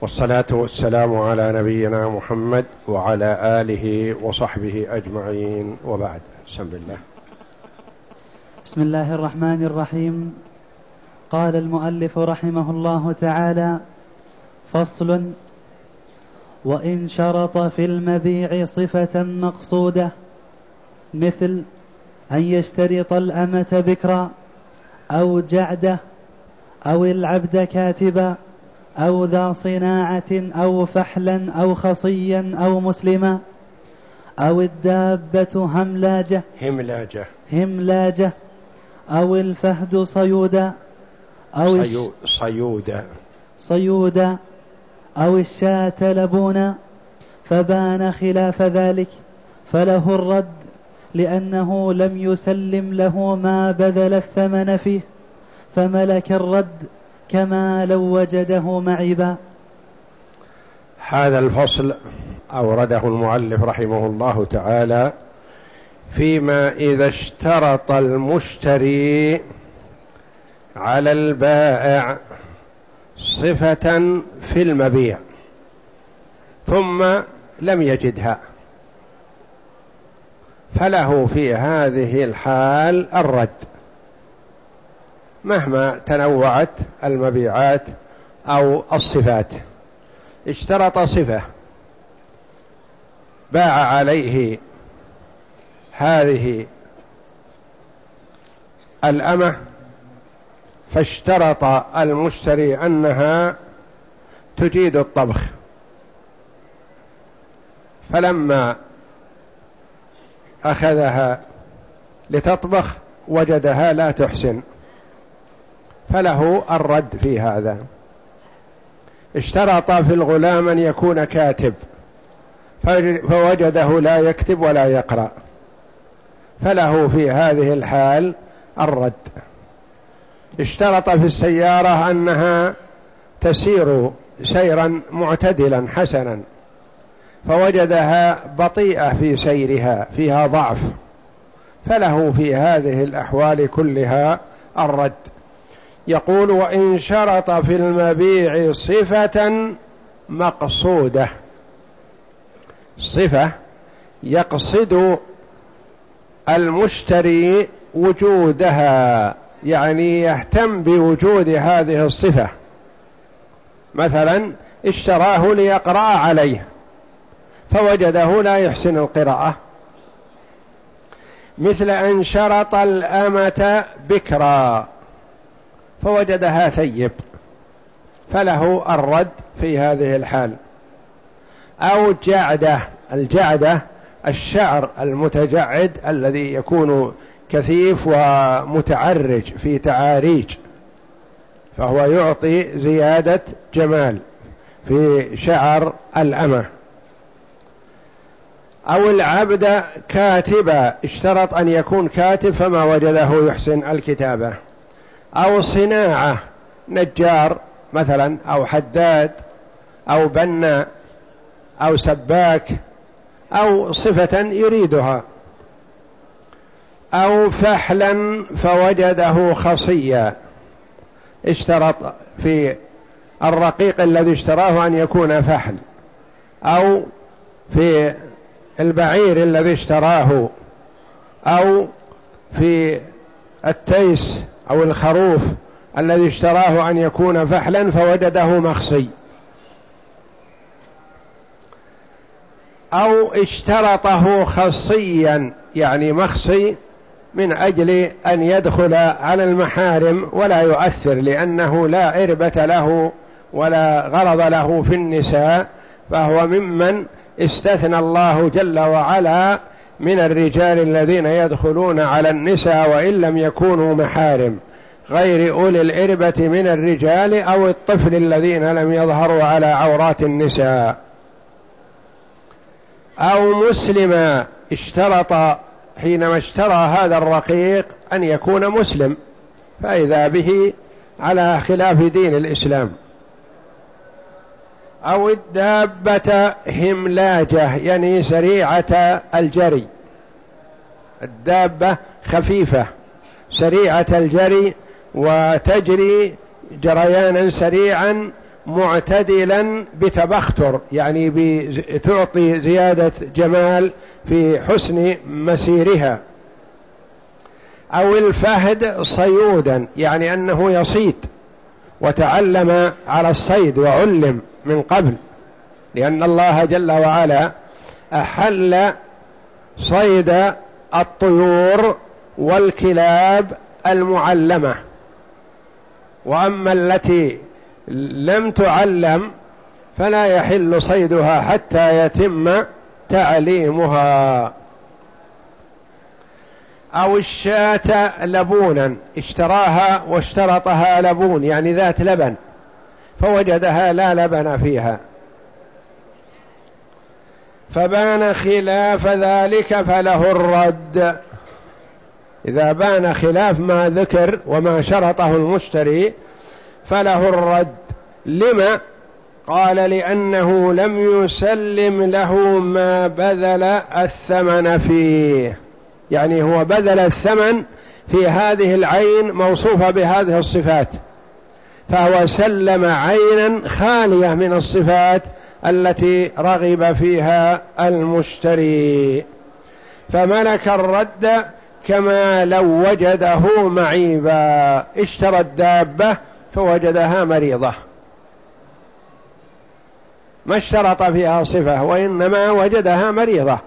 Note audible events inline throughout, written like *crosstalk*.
والصلاة والسلام على نبينا محمد وعلى آله وصحبه أجمعين. وبعد بسم الله. بسم الله الرحمن الرحيم. قال المؤلف رحمه الله تعالى فصل وإن شرط في المبيع صفة مقصودة مثل أن يشترط الأمة بكرا أو جعدة أو العبد كاتبا أو ذا صناعة أو فحلا أو خصيا أو مسلما أو الدابة هملاجة هملاجة. هملاجة أو الفهد صيودا أو صيو صيودا. صيودا أو الشاة لبونا فبان خلاف ذلك فله الرد لأنه لم يسلم له ما بذل الثمن فيه فملك الرد كما لو وجده معبا. هذا الفصل أورده المؤلف رحمه الله تعالى فيما إذا اشترط المشتري على البائع صفة في المبيع ثم لم يجدها. فله في هذه الحال الرد. مهما تنوعت المبيعات أو الصفات. اشترط صفة. باع عليه هذه الأمة فاشترط المشتري أنها تجيد الطبخ. فلما أخذها لتطبخ وجدها لا تحسن. فله الرد في هذا. اشترط في الغلام أن يكون كاتب فوجده لا يكتب ولا يقرأ. فله في هذه الحال الرد. اشترط في السيارة أنها تسير سيرا معتدلا حسنا فوجدها بطيئة في سيرها فيها ضعف. فله في هذه الأحوال كلها الرد. يقول وإن شرط في المبيع صفة مقصودة. صفة يقصد المشتري وجودها يعني يهتم بوجود هذه الصفة. مثلا اشتراه ليقرأ عليه فوجده لا يحسن القراءة. مثل أن شرط الأمة بكرا. فوجدها ثيب فله الرد في هذه الحال. أو جعدة الجعدة الشعر المتجعد الذي يكون كثيف ومتعرج في تعاريج فهو يعطي زيادة جمال في شعر الأمة. أو العبد كاتبا اشترط أن يكون كاتب فما وجده يحسن الكتابة. أو صناعة نجار مثلا أو حداد أو بنا أو سباك أو صفة يريدها. أو فحلا فوجده خصيا. اشترط في الرقيق الذي اشتراه أن يكون فحل. أو في البعير الذي اشتراه. أو في التيس. أو الخروف الذي اشتراه أن يكون فحلا فوجده مخصي أو اشترطه خصيا يعني مخصي من أجل أن يدخل على المحارم ولا يؤثر لأنه لا عربة له ولا غرض له في النساء فهو ممن استثنى الله جل وعلا من الرجال الذين يدخلون على النساء وإن لم يكونوا محارم غير أولي الإربة من الرجال أو الطفل الذين لم يظهروا على عورات النساء. أو مسلما اشترط حينما اشترى هذا الرقيق أن يكون مسلم فإذا به على خلاف دين الإسلام. أو الدابة هملاجة يعني سريعة الجري. الدابة خفيفة سريعة الجري وتجري جريانا سريعا معتدلا بتبختر يعني تعطي زيادة جمال في حسن مسيرها. أو الفهد صيودا يعني أنه يصيد وتعلم على الصيد وعلم. من قبل لأن الله جل وعلا أحل صيد الطيور والكلاب المعلمة. وأما التي لم تعلم فلا يحل صيدها حتى يتم تعليمها. أو الشاة لبونا اشتراها واشترطها لبون يعني ذات لبن. فوجدها لا لبن فيها. فبان خلاف ذلك فله الرد. إذا بان خلاف ما ذكر وما شرطه المشتري فله الرد. لما؟ قال لأنه لم يسلم له ما بذل الثمن فيه. يعني هو بذل الثمن في هذه العين موصوفة بهذه الصفات. فهو سلم عينا خالية من الصفات التي رغب فيها المشتري. فملك الرد كما لو وجده معيبا. اشترى الدابة فوجدها مريضة. ما اشترط فيها صفة وإنما وجدها مريضة.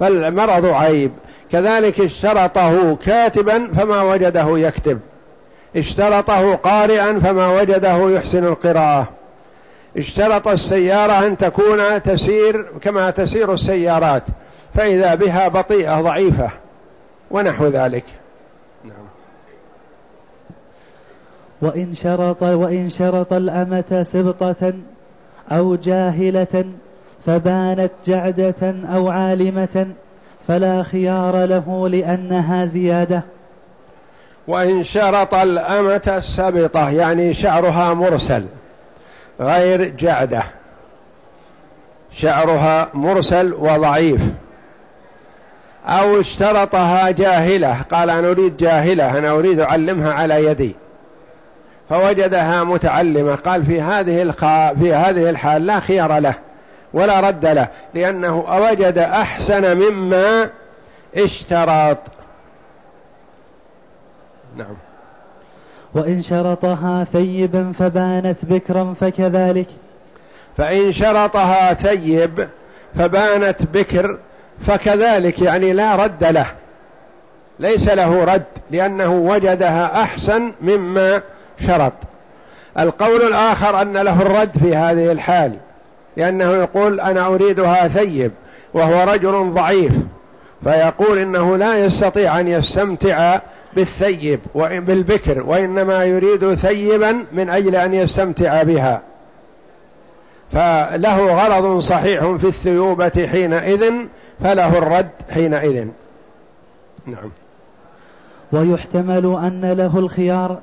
فالمرض عيب. كذلك اشترطه كاتبا فما وجده يكتب. اشترطه قارئا فما وجده يحسن القراءة. اشترط السيارة أن تكون تسير كما تسير السيارات فإذا بها بطيئة ضعيفة ونحو ذلك. نعم. وإن شرط وإن شرط الأمة سبطة أو جاهلة فبانت جعدة أو عالمة فلا خيار له لأنها زيادة. وإن شرط الأمة السبطة يعني شعرها مرسل غير جعدة. شعرها مرسل وضعيف. أو اشترطها جاهلة قال أنا أريد جاهلة أنا أريد أعلمها على يدي. فوجدها متعلمة قال في هذه. في هذه الحال لا خيار له ولا رد له لأنه وجد أحسن مما اشترط. نعم. وإن شرطها ثيبا فبانت بكرا فكذلك. فإن شرطها ثيب فبانت بكر فكذلك يعني لا رد له. ليس له رد لأنه وجدها أحسن مما شرط. القول الآخر أن له الرد في هذه الحال لأنه يقول أنا أريدها ثيب وهو رجل ضعيف فيقول إنه لا يستطيع أن يستمتع بالثيب بالبكر وإنما يريد ثيبا من أجل أن يستمتع بها. فله غرض صحيح في الثيوبة حينئذ فله الرد حينئذ. نعم. ويحتمل أن له الخيار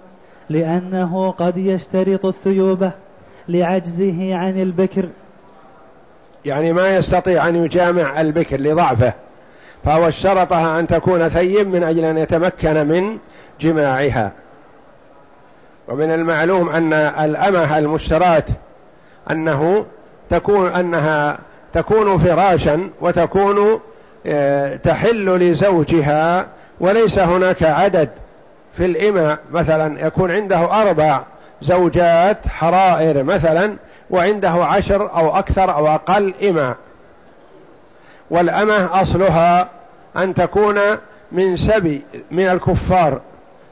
لأنه قد يشترط الثيوبة لعجزه عن البكر. يعني ما يستطيع أن يجامع البكر لضعفه. فهو اشترطها أن تكون ثيب من أجل أن يتمكن من جماعها. ومن المعلوم أن الأمة المشترات أنه تكون أنها تكون فراشا وتكون آه، تحل لزوجها وليس هناك عدد في الإماء. مثلا يكون عنده أربع زوجات حرائر مثلا وعنده عشر أو أكثر أو أقل إماء. والأمة أصلها أن تكون من سبي من الكفار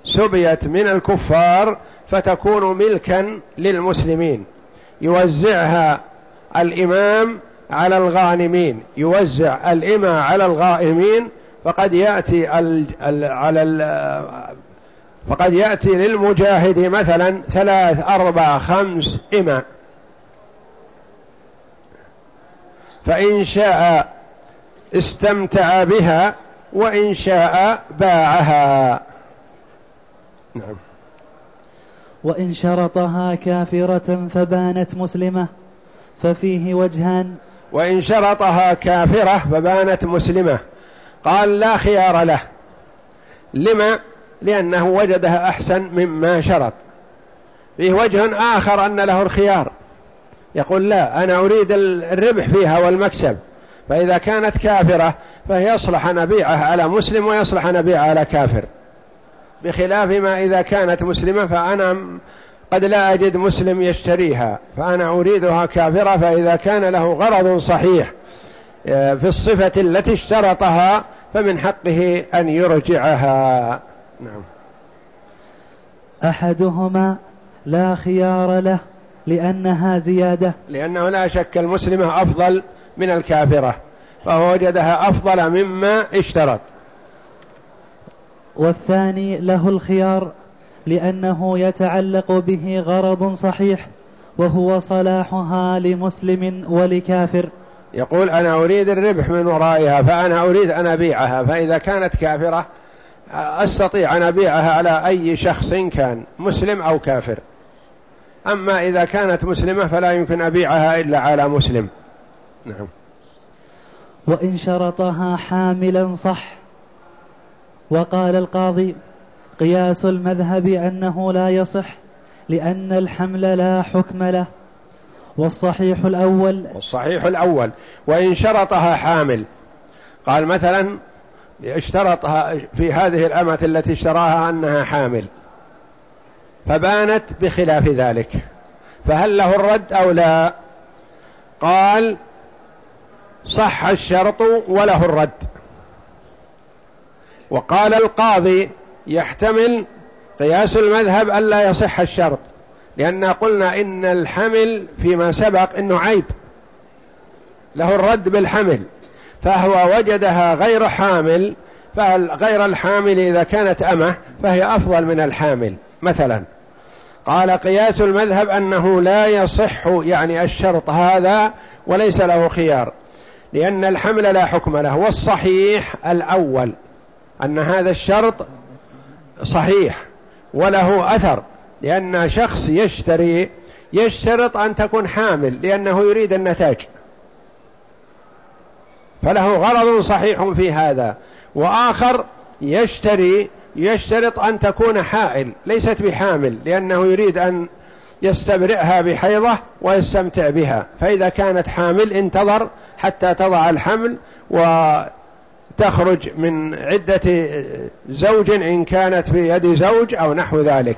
سبيت من الكفار فتكون ملكا للمسلمين. يوزعها الإمام على الغانمين يوزع الإمة على الغائمين فقد يأتي ال ال على ال فقد يأتي للمجاهد مثلا ثلاث أربع خمس إمة فإن شاء استمتع بها وإن شاء باعها. نعم. وإن شرطها كافرة فبانت مسلمة ففيه وجهان. وإن شرطها كافرة فبانت مسلمة. قال لا خيار له. لما؟ لأنه وجدها أحسن مما شرط. فيه وجه آخر أن له الخيار. يقول لا أنا أريد الربح فيها والمكسب. فإذا كانت كافرة فهي يصلح أن أبيعها على مسلم ويصلح أن أبيعها على كافر. بخلاف ما إذا كانت مسلمة فأنا قد لا أجد مسلم يشتريها فأنا أريدها كافرة فإذا كان له غرض صحيح آه، في الصفة التي اشترطها فمن حقه أن يرجعها. نعم. أحدهما لا خيار له لأنها زيادة. لأنه لا شك المسلمة أفضل من الكافرة فهو وجدها أفضل مما اشترط. والثاني له الخيار لأنه يتعلق به غرض صحيح وهو صلاحها لمسلم ولكافر. يقول أنا أريد الربح من ورائها فأنا أريد أن أبيعها فإذا كانت كافرة أستطيع أن أبيعها على أي شخص كان مسلم أو كافر. أما إذا كانت مسلمة فلا يمكن أبيعها إلا على مسلم. نعم. وإن شرطها حاملا صح. وقال القاضي قياس المذهب أنه لا يصح لأن الحمل لا حكم له. والصحيح الأول. والصحيح الأول. وإن شرطها حامل. قال مثلا اشترطها في هذه الأمة التي اشتراها أنها حامل. فبانت بخلاف ذلك. فهل له الرد أو لا؟ قال صح الشرط وله الرد. وقال القاضي يحتمل قياس المذهب ألا يصح الشرط لأن قلنا إن الحمل فيما سبق إنه عيب. له الرد بالحمل. فهو وجدها غير حامل فغير الحامل إذا كانت أمة فهي أفضل من الحامل مثلا. قال قياس المذهب أنه لا يصح يعني الشرط هذا وليس له خيار. لأن الحمل لا حكم له والصحيح الأول أن هذا الشرط صحيح وله أثر لأن شخص يشتري يشترط أن تكون حامل لأنه يريد النتاج. فله غرض صحيح في هذا وآخر يشتري يشترط أن تكون حائل ليست بحامل لأنه يريد أن يستبرئها بحيضة ويستمتع بها. فإذا كانت حامل انتظر حتى تضع الحمل وتخرج من عدة زوج إن كانت في يد زوج أو نحو ذلك.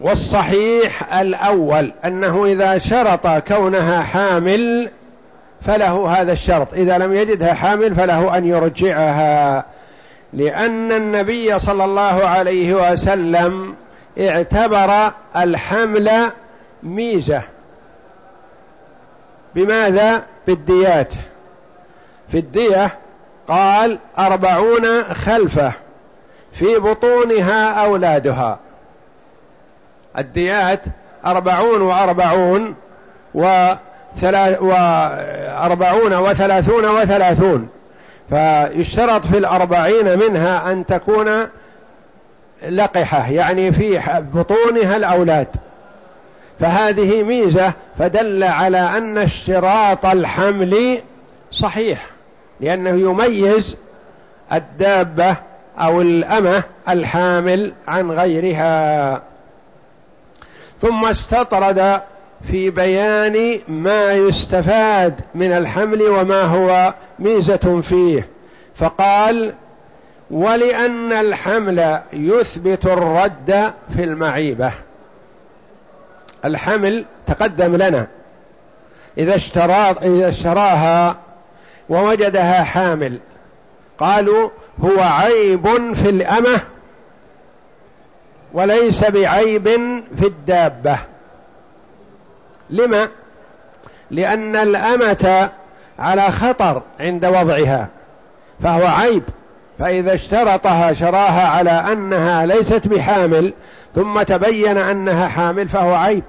والصحيح الأول أنه إذا شرط كونها حامل فله هذا الشرط. إذا لم يجدها حامل فله أن يرجعها لأن النبي صلى الله عليه وسلم اعتبر الحمل ميزة. بماذا؟ بالديات. في الدية قال أربعون خلفة في بطونها أولادها. الديات أربعون وأربعون وأربعون وثلاثون وثلاثون. فيشترط في الأربعين منها أن تكون لقحة يعني في بطونها الأولاد. فهذه ميزة فدل على أن اشتراط الحمل صحيح لأنه يميز الدابة أو الأمة الحامل عن غيرها. ثم استطرد في بيان ما يستفاد من الحمل وما هو ميزة فيه. فقال ولأن الحمل يثبت الرد في المعيبة الحمل تقدم لنا. إذا, إذا اشتراها ووجدها حامل قالوا هو عيب في الأمة وليس بعيب في الدابة. لما؟ لأن الأمة على خطر عند وضعها فهو عيب. فإذا اشترطها شراها على أنها ليست بحامل ثم تبين أنها حامل فهو عيب.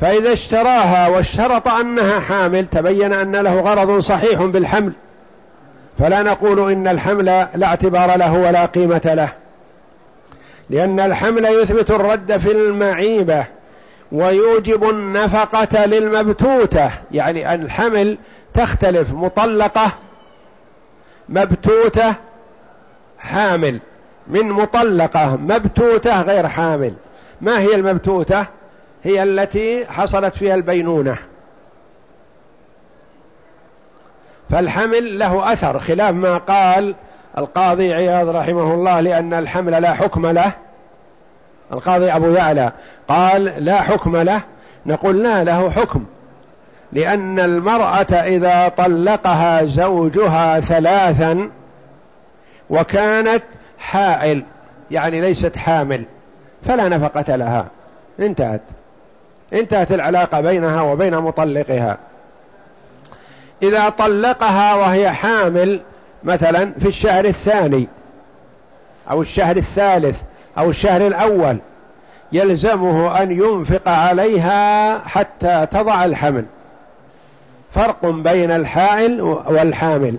فإذا اشتراها واشترط أنها حامل تبين أن له غرض صحيح بالحمل. فلا نقول إن الحمل لا اعتبار له ولا قيمة له. لأن الحمل يثبت الرد في المعيبة ويوجب النفقة للمبتوتة. يعني الحمل تختلف مطلقة مبتوتة حامل. من مطلقة مبتوتة غير حامل. ما هي المبتوتة؟ هي التي حصلت فيها البينونة. فالحمل له أثر خلاف ما قال القاضي عياض رحمه الله لأن الحمل لا حكم له. القاضي أبو يعلى قال لا حكم له نقول لا له حكم. لأن المرأة إذا طلقها زوجها ثلاثا وكانت حائل يعني ليست حامل فلا نفقة لها. انتهت. انتهت العلاقة بينها وبين مطلقها. إذا طلقها وهي حامل مثلا في الشهر الثاني أو الشهر الثالث أو الشهر الأول يلزمه أن ينفق عليها حتى تضع الحمل. فرق بين الحائل والحامل.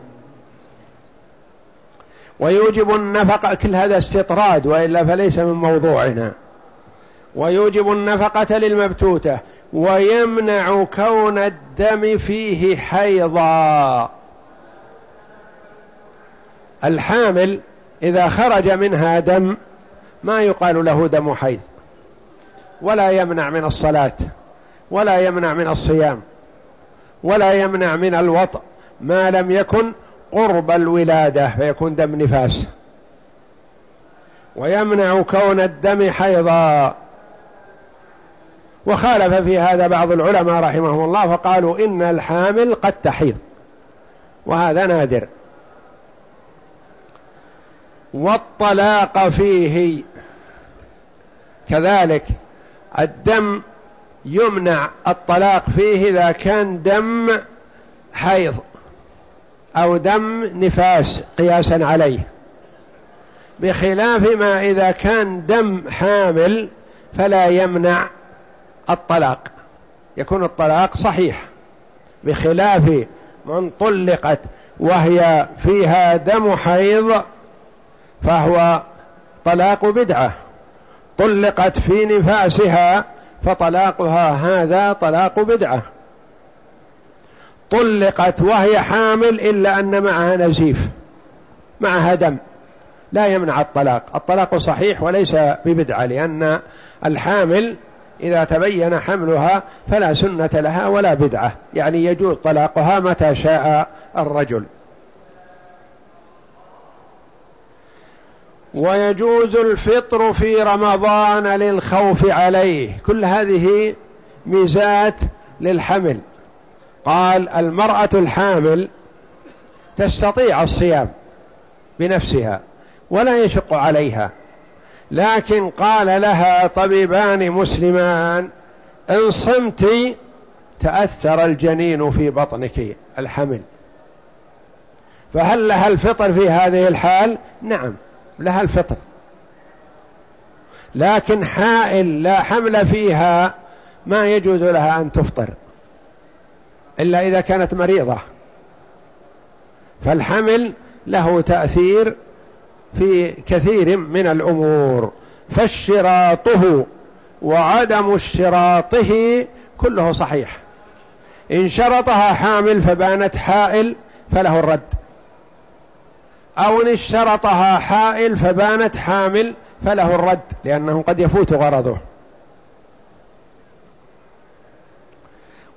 ويوجب النفقة كل هذا استطراد وإلا فليس من موضوعنا. ويوجب النفقة للمبتوتة ويمنع كون الدم فيه حيضا. الحامل إذا خرج منها دم ما يقال له دم حيض. ولا يمنع من الصلاة ولا يمنع من الصيام ولا يمنع من الوطء ما لم يكن قرب الولادة فيكون دم نفاس. ويمنع كون الدم حيضا. وخالف في هذا بعض العلماء رحمهم الله فقالوا إن الحامل قد تحيض. وهذا نادر. والطلاق فيه كذلك الدم يمنع الطلاق فيه إذا كان دم حيض. أو دم نفاس قياسا عليه. بخلاف ما إذا كان دم حامل فلا يمنع الطلاق. يكون الطلاق صحيح. بخلاف من طلقت وهي فيها دم حيض فهو طلاق بدعة. طلقت في نفاسها فطلاقها هذا طلاق بدعة. طلقت وهي حامل إلا أن معها نزيف معها دم لا يمنع الطلاق. الطلاق صحيح وليس ببدعة لأن الحامل إذا تبين حملها فلا سنة لها ولا بدعة يعني يجوز طلاقها متى شاء الرجل. ويجوز الفطر في رمضان للخوف عليه كل هذه ميزات للحمل. قال المرأة الحامل تستطيع الصيام بنفسها ولا يشق عليها لكن قال لها طبيبان مسلمان إن صمت تأثر الجنين في بطنك الحمل. فهل لها الفطر في هذه الحال؟ نعم لها الفطر. لكن حائل لا حمل فيها ما يجوز لها أن تفطر. إلا إذا كانت مريضة. فالحمل له تأثير في كثير من الأمور. فاشتراطه وعدم اشتراطه كله صحيح. إن شرطها حامل فبانت حائل فله الرد. أو إن اشترطها حائل فبانت حامل فله الرد لأنه قد يفوت غرضه.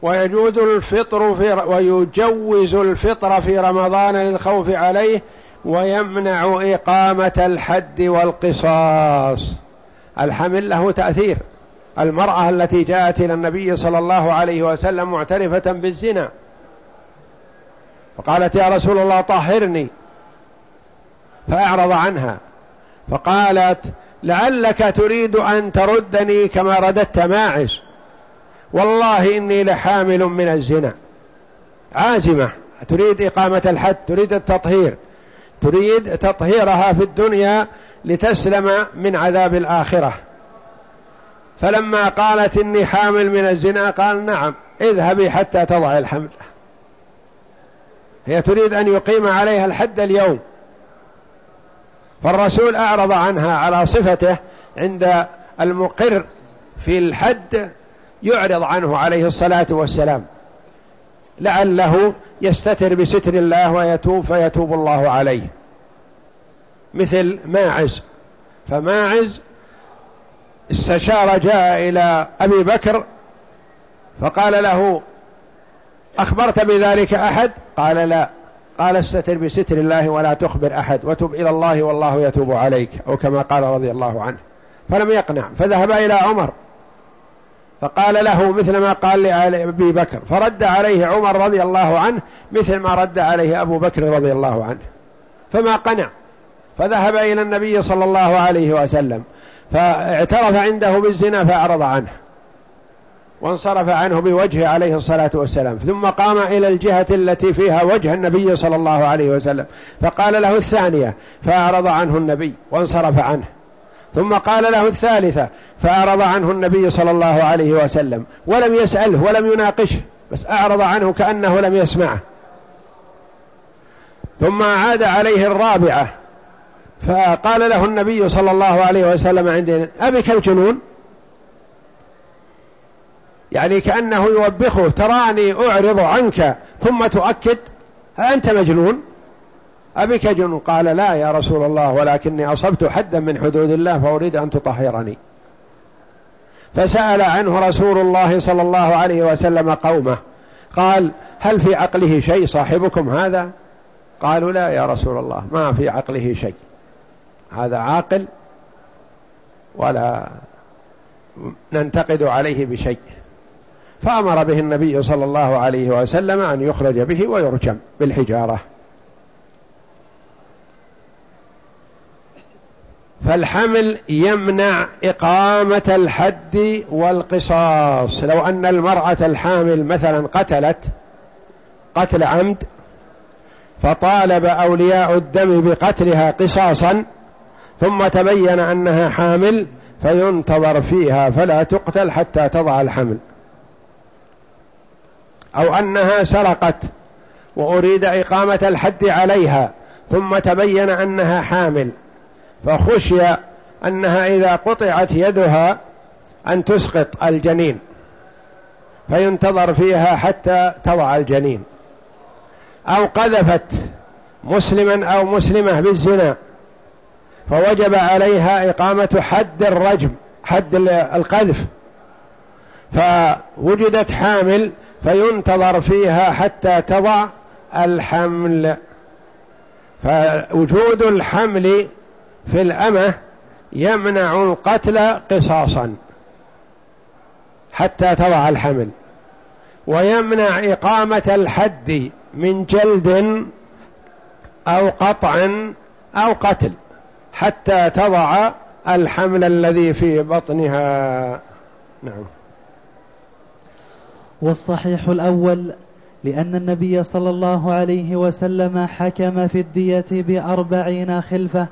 ويجوز الفطر في ويجوز الفطر في رمضان للخوف عليه ويمنع إقامة الحد والقصاص. الحمل له تأثير. المرأة التي جاءت إلى النبي صلى الله عليه وسلم معترفة بالزنا. فقالت يا رسول الله طهرني. فأعرض عنها. فقالت لعلك تريد أن تردني كما رددت ماعز. والله إني لحامل من الزنا. عازمة. تريد إقامة الحد تريد التطهير. تريد تطهيرها في الدنيا لتسلم من عذاب الآخرة. فلما قالت إني حامل من الزنا قال نعم اذهبي حتى تضع الحمل. هي تريد أن يقيم عليها الحد اليوم. فالرسول أعرض عنها على صفته عند المقر في الحد يعرض عنه عليه الصلاة والسلام. لعله يستتر بستر الله ويتوب فيتوب الله عليه. مثل ماعز. فماعز استشار جاء إلى أبي بكر فقال له أخبرت بذلك أحد؟ قال لا. قال استتر بستر الله ولا تخبر أحد. وتب إلى الله والله يتوب عليك أو كما قال رضي الله عنه. فلم يقنع. فذهب إلى عمر. فقال له مثل ما قال لأبي بكر فرد عليه عمر رضي الله عنه مثل ما رد عليه أبو بكر رضي الله عنه فما قنع فذهب إلى النبي صلى الله عليه وسلم فاعترف عنده بالزنا فأعرض عنه وانصرف عنه بوجهه عليه الصلاة والسلام ثم قام إلى الجهة التي فيها وجه النبي صلى الله عليه وسلم فقال له الثانية فأعرض عنه النبي وانصرف عنه. ثم قال له الثالثة فأعرض عنه النبي صلى الله عليه وسلم ولم يسأله ولم يناقشه بس أعرض عنه كأنه لم يسمعه. ثم عاد عليه الرابعة فقال له النبي صلى الله عليه وسلم عندنا أبك الجنون؟ يعني كأنه يوبخه تراني أعرض عنك ثم تؤكد أنت مجنون؟ أبك جنون قال لا يا رسول الله ولكني أصبت حدا من حدود الله فأريد أن تطهرني. فسأل عنه رسول الله صلى الله عليه وسلم قومه قال هل في عقله شيء صاحبكم هذا؟ قالوا لا يا رسول الله ما في عقله شيء. هذا عاقل ولا ننتقد عليه بشيء. فأمر به النبي صلى الله عليه وسلم أن يخرج به ويرجم بالحجارة. فالحمل يمنع إقامة الحد والقصاص. لو أن المرأة الحامل مثلا قتلت قتل عمد فطالب أولياء الدم بقتلها قصاصا ثم تبين أنها حامل فينتظر فيها فلا تقتل حتى تضع الحمل. أو أنها سرقت وأريد إقامة الحد عليها ثم تبين أنها حامل. فخشي أنها إذا قطعت يدها أن تسقط الجنين فينتظر فيها حتى تضع الجنين. أو قذفت مسلما أو مسلمة بالزنا فوجب عليها إقامة حد الرجم حد القذف. فوجدت حامل فينتظر فيها حتى تضع الحمل. فوجود الحمل في الأمة يمنع القتل قصاصا حتى تضع الحمل ويمنع إقامة الحد من جلد أو قطع أو قتل حتى تضع الحمل الذي في بطنها. نعم. والصحيح الأول لأن النبي صلى الله عليه وسلم حكم في الدية بأربعين خلفة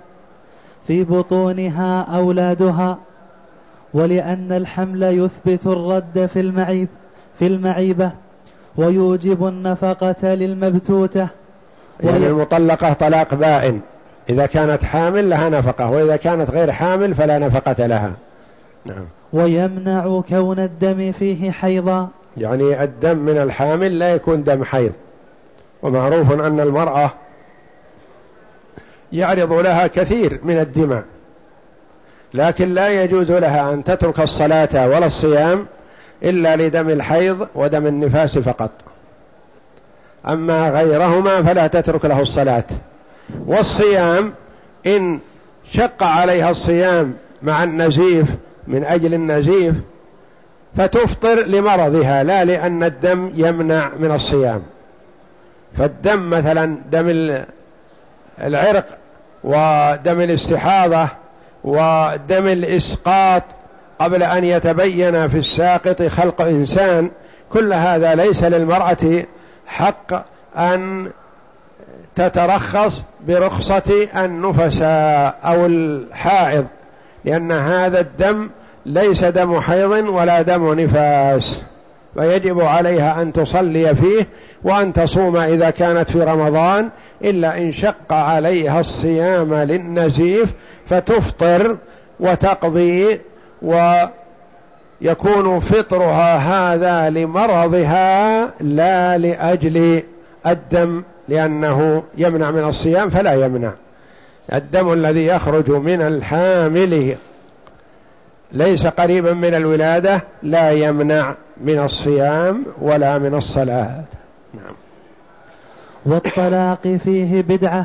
في بطونها أولادها ولأن الحمل يثبت الرد في المعيب في المعيبة ويوجب النفقة للمبتوتة. يعني المطلقة طلاق بائن إذا كانت حامل لها نفقة وإذا كانت غير حامل فلا نفقة لها. نعم. ويمنع كون الدم فيه حيضا. يعني الدم من الحامل لا يكون دم حيض. ومعروف أن المرأة يعرض لها كثير من الدماء. لكن لا يجوز لها أن تترك الصلاة ولا الصيام إلا لدم الحيض ودم النفاس فقط. أما غيرهما فلا تترك له الصلاة. والصيام إن شق عليها الصيام مع النزيف من أجل النزيف فتفطر لمرضها لا لأن الدم يمنع من الصيام. فالدم مثلا دم العرق ودم الاستحاضة ودم الإسقاط قبل أن يتبين في الساقط خلق إنسان كل هذا ليس للمرأة حق أن تترخص برخصة النفساء أو الحائض لأن هذا الدم ليس دم حيض ولا دم نفاس. فيجب عليها أن تصلي فيه وأن تصوم إذا كانت في رمضان إلا إن شق عليها الصيام للنزيف فتفطر وتقضي ويكون فطرها هذا لمرضها لا لأجل الدم لأنه يمنع من الصيام فلا يمنع. الدم الذي يخرج من الحامل ليس قريبا من الولادة لا يمنع. من الصيام ولا من الصلاة. نعم. والطلاق فيه بدعة.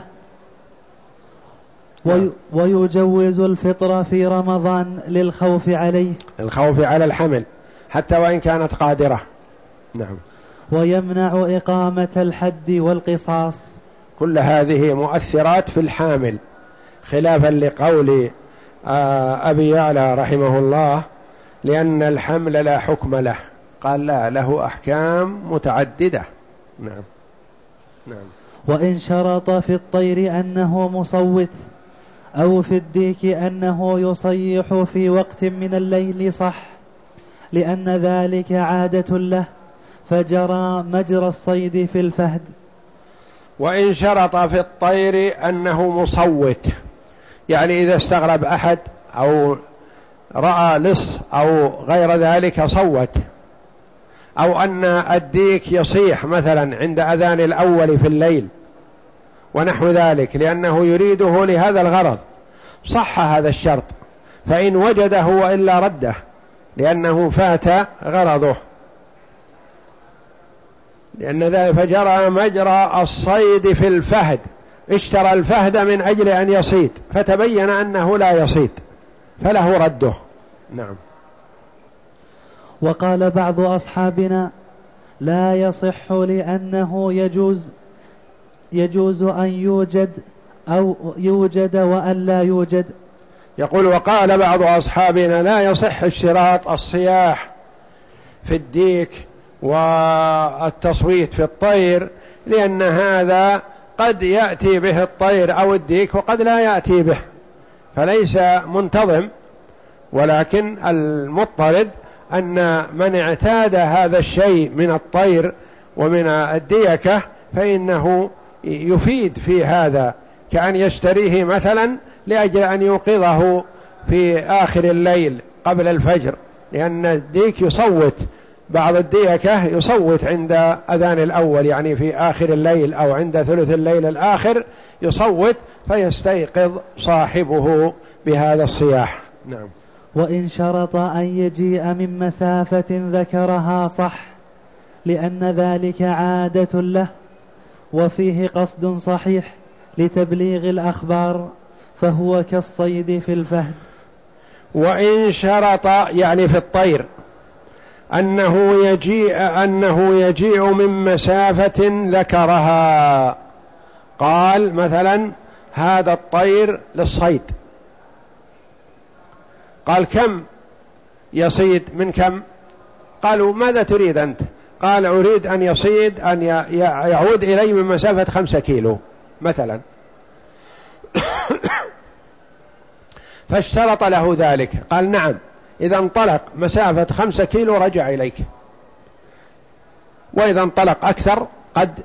نعم. ويجوز الفطر في رمضان للخوف عليه. الخوف على الحمل حتى وإن كانت قادرة. نعم. ويمنع إقامة الحد والقصاص. كل هذه مؤثرات في الحامل خلافا لقول آه، أبي يعلى رحمه الله لأن الحمل لا حكم له. قال لا له أحكام متعددة. نعم. نعم. وإن شرط في الطير أنه مصوت أو في الديك أنه يصيح في وقت من الليل صح لأن ذلك عادة له فجرى مجرى الصيد في الفهد. وإن شرط في الطير أنه مصوت يعني إذا استغرب أحد أو رأى لص أو غير ذلك صوت. أو أن الديك يصيح مثلا عند أذان الأول في الليل ونحو ذلك لأنه يريده لهذا الغرض. صح هذا الشرط فإن وجده وإلا رده لأنه فات غرضه. لأن ذلك فجرى مجرى الصيد في الفهد. اشترى الفهد من أجل أن يصيد فتبين أنه لا يصيد فله رده. نعم. وقال بعض أصحابنا لا يصح لأنه يجوز يجوز أن يوجد أو يوجد وأن لا يوجد. يقول وقال بعض أصحابنا لا يصح اشتراط الصياح في الديك والتصويت في الطير لأن هذا قد يأتي به الطير أو الديك وقد لا يأتي به فليس منتظم ولكن المضطرد أن من اعتاد هذا الشيء من الطير ومن الديكة فإنه يفيد في هذا كأن يشتريه مثلا لأجل أن يوقظه في آخر الليل قبل الفجر لأن الديك يصوت بعض الديكة يصوت عند أذان الأول يعني في آخر الليل أو عند ثلث الليل الآخر يصوت فيستيقظ صاحبه بهذا الصياح. نعم. وإن شرط أن يجيء من مسافة ذكرها صح لأن ذلك عادة له وفيه قصد صحيح لتبليغ الأخبار فهو كالصيد في الفهد. وإن شرط يعني في الطير أنه يجيء أنه يجيء من مسافة ذكرها. قال مثلا هذا الطير للصيد. قال كم يصيد من كم قالوا ماذا تريد أنت قال أريد أن يصيد أن يعود إلي من مسافة خمسة كيلو مثلا *coughs* فاشترط له ذلك قال نعم إذا انطلق مسافة خمسة كيلو رجع إليك وإذا انطلق أكثر قد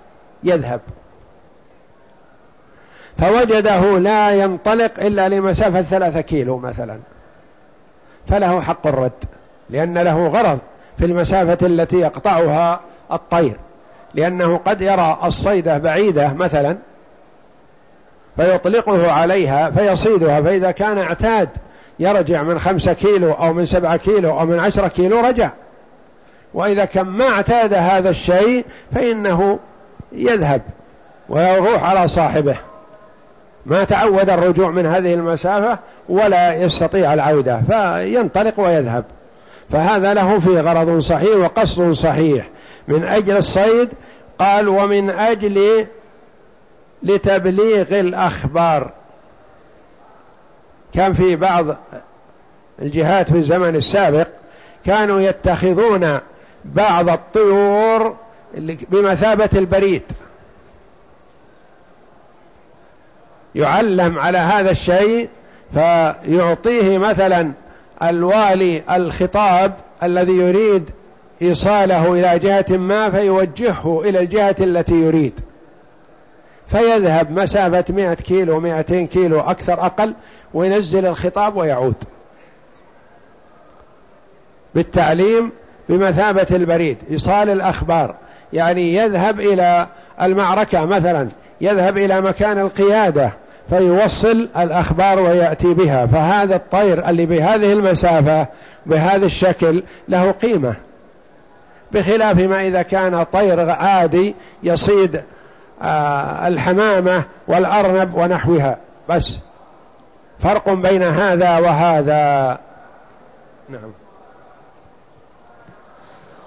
يذهب فوجده لا ينطلق إلا لمسافة ثلاثة كيلو مثلا فله حق الرد لأن له غرض في المسافة التي يقطعها الطير. لأنه قد يرى الصيدة بعيدة مثلا فيطلقه عليها فيصيدها فإذا كان اعتاد يرجع من خمسة كيلو أو من سبعة كيلو أو من عشرة كيلو رجع. وإذا كان ما اعتاد هذا الشيء فإنه يذهب ويروح على صاحبه. ما تعود الرجوع من هذه المسافة ولا يستطيع العودة فينطلق ويذهب. فهذا له في غرض صحيح وقصد صحيح. من أجل الصيد قال ومن أجل لتبليغ الأخبار. كان في بعض الجهات في الزمن السابق كانوا يتخذون بعض الطيور بمثابة البريد. يعلم على هذا الشيء فيعطيه مثلا الوالي الخطاب الذي يريد إيصاله إلى جهة ما فيوجهه إلى الجهة التي يريد. فيذهب مسافة مئة كيلو مئتين كيلو أكثر أقل وينزل الخطاب ويعود. بالتعليم بمثابة البريد إيصال الأخبار. يعني يذهب إلى المعركة مثلا يذهب إلى مكان القيادة. فيوصل الأخبار ويأتي بها. فهذا الطير اللي بهذه المسافة بهذا الشكل له قيمة. بخلاف ما إذا كان طير عادي يصيد آه، الحمامة والأرنب ونحوها. بس فرق بين هذا وهذا. نعم.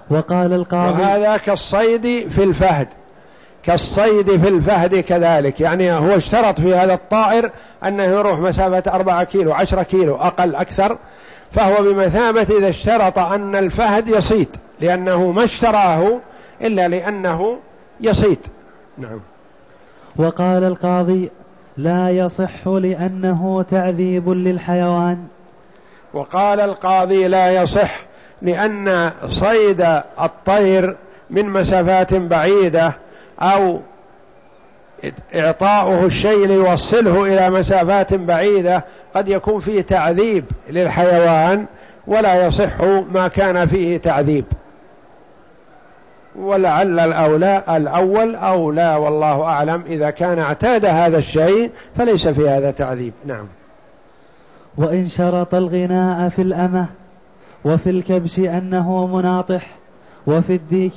وقال القاضي وهذا كالصيد في الفهد. كالصيد في الفهد كذلك. يعني هو اشترط في هذا الطائر أنه يروح مسافة أربعة كيلو عشرة كيلو أقل أكثر. فهو بمثابة إذا اشترط أن الفهد يصيد لأنه ما اشتراه إلا لأنه يصيد. نعم. وقال القاضي لا يصح لأنه تعذيب للحيوان. وقال القاضي لا يصح لأن صيد الطير من مسافات بعيدة أو إعطاؤه الشيء ليوصله إلى مسافات بعيدة قد يكون فيه تعذيب للحيوان ولا يصح ما كان فيه تعذيب. ولعل الأولى الأول أولى والله أعلم إذا كان اعتاد هذا الشيء فليس في هذا تعذيب. نعم. وإن شرط الغناء في الأمة وفي الكبش أنه مناطح وفي الديك